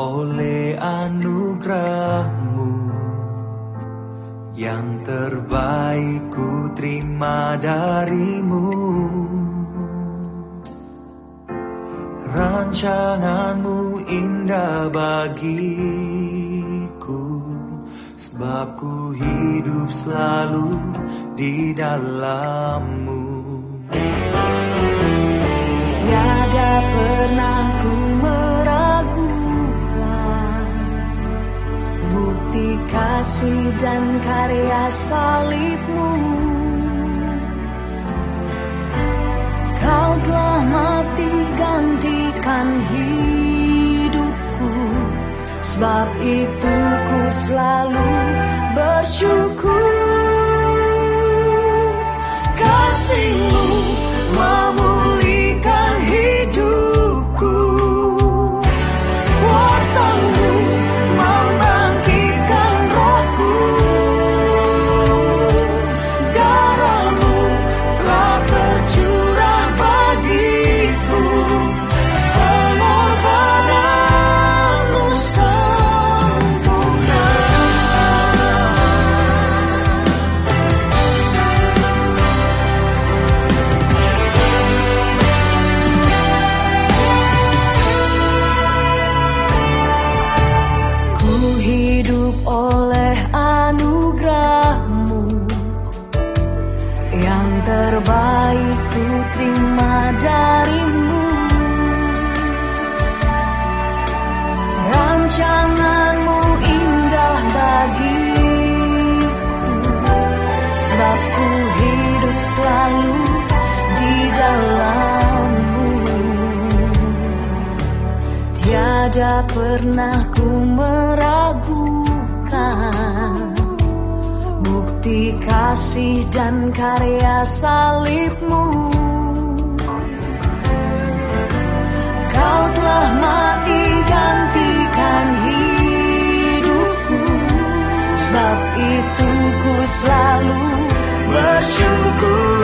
oleh anugerahmu. Yang terbaik ku terima darimu. Rancanganmu indah bagiku. Sebab ku hidup selalu di dalammu. Tiada pernah kasih dan karya salibmu. Kau telah mati gantikan hidupku. Sebab itu ku selalu bersyukur Tiada pernah ku meragukan. Bukti kasih dan karya salibmu. Kau telah mati gantikan hidupku. Sebab itu ku selalu bersyukur